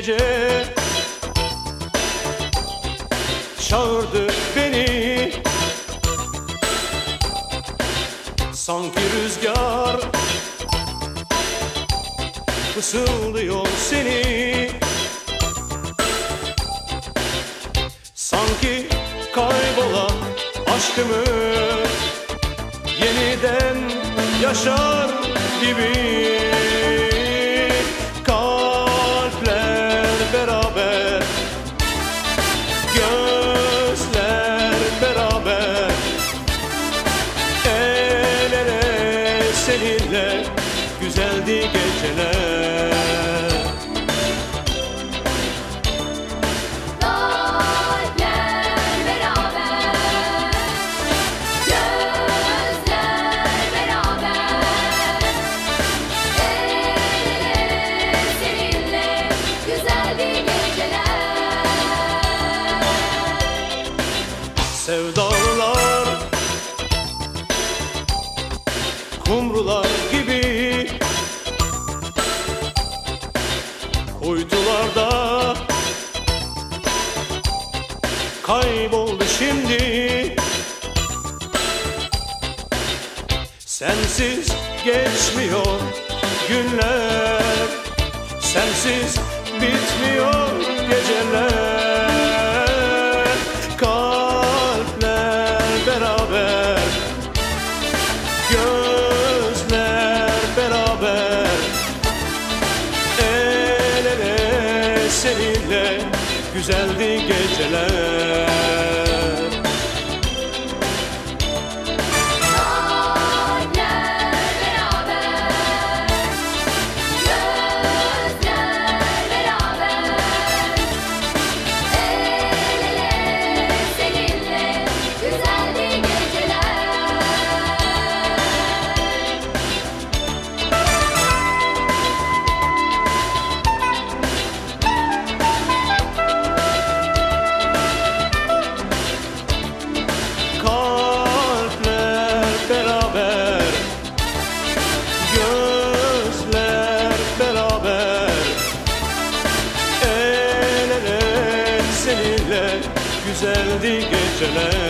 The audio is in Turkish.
gece. Çağırdı beni. Sanki rüzgar Fısıldıyor seni. Sanki kaybolan aşkımı Yeniden yaşar gibi. Seninle güzeldi geceler. Kalpler Kumrular gibi Kuytularda Kayboldu şimdi Sensiz geçmiyor günler Sensiz bitmiyor seninle güzeldi geceler güzeldi geceler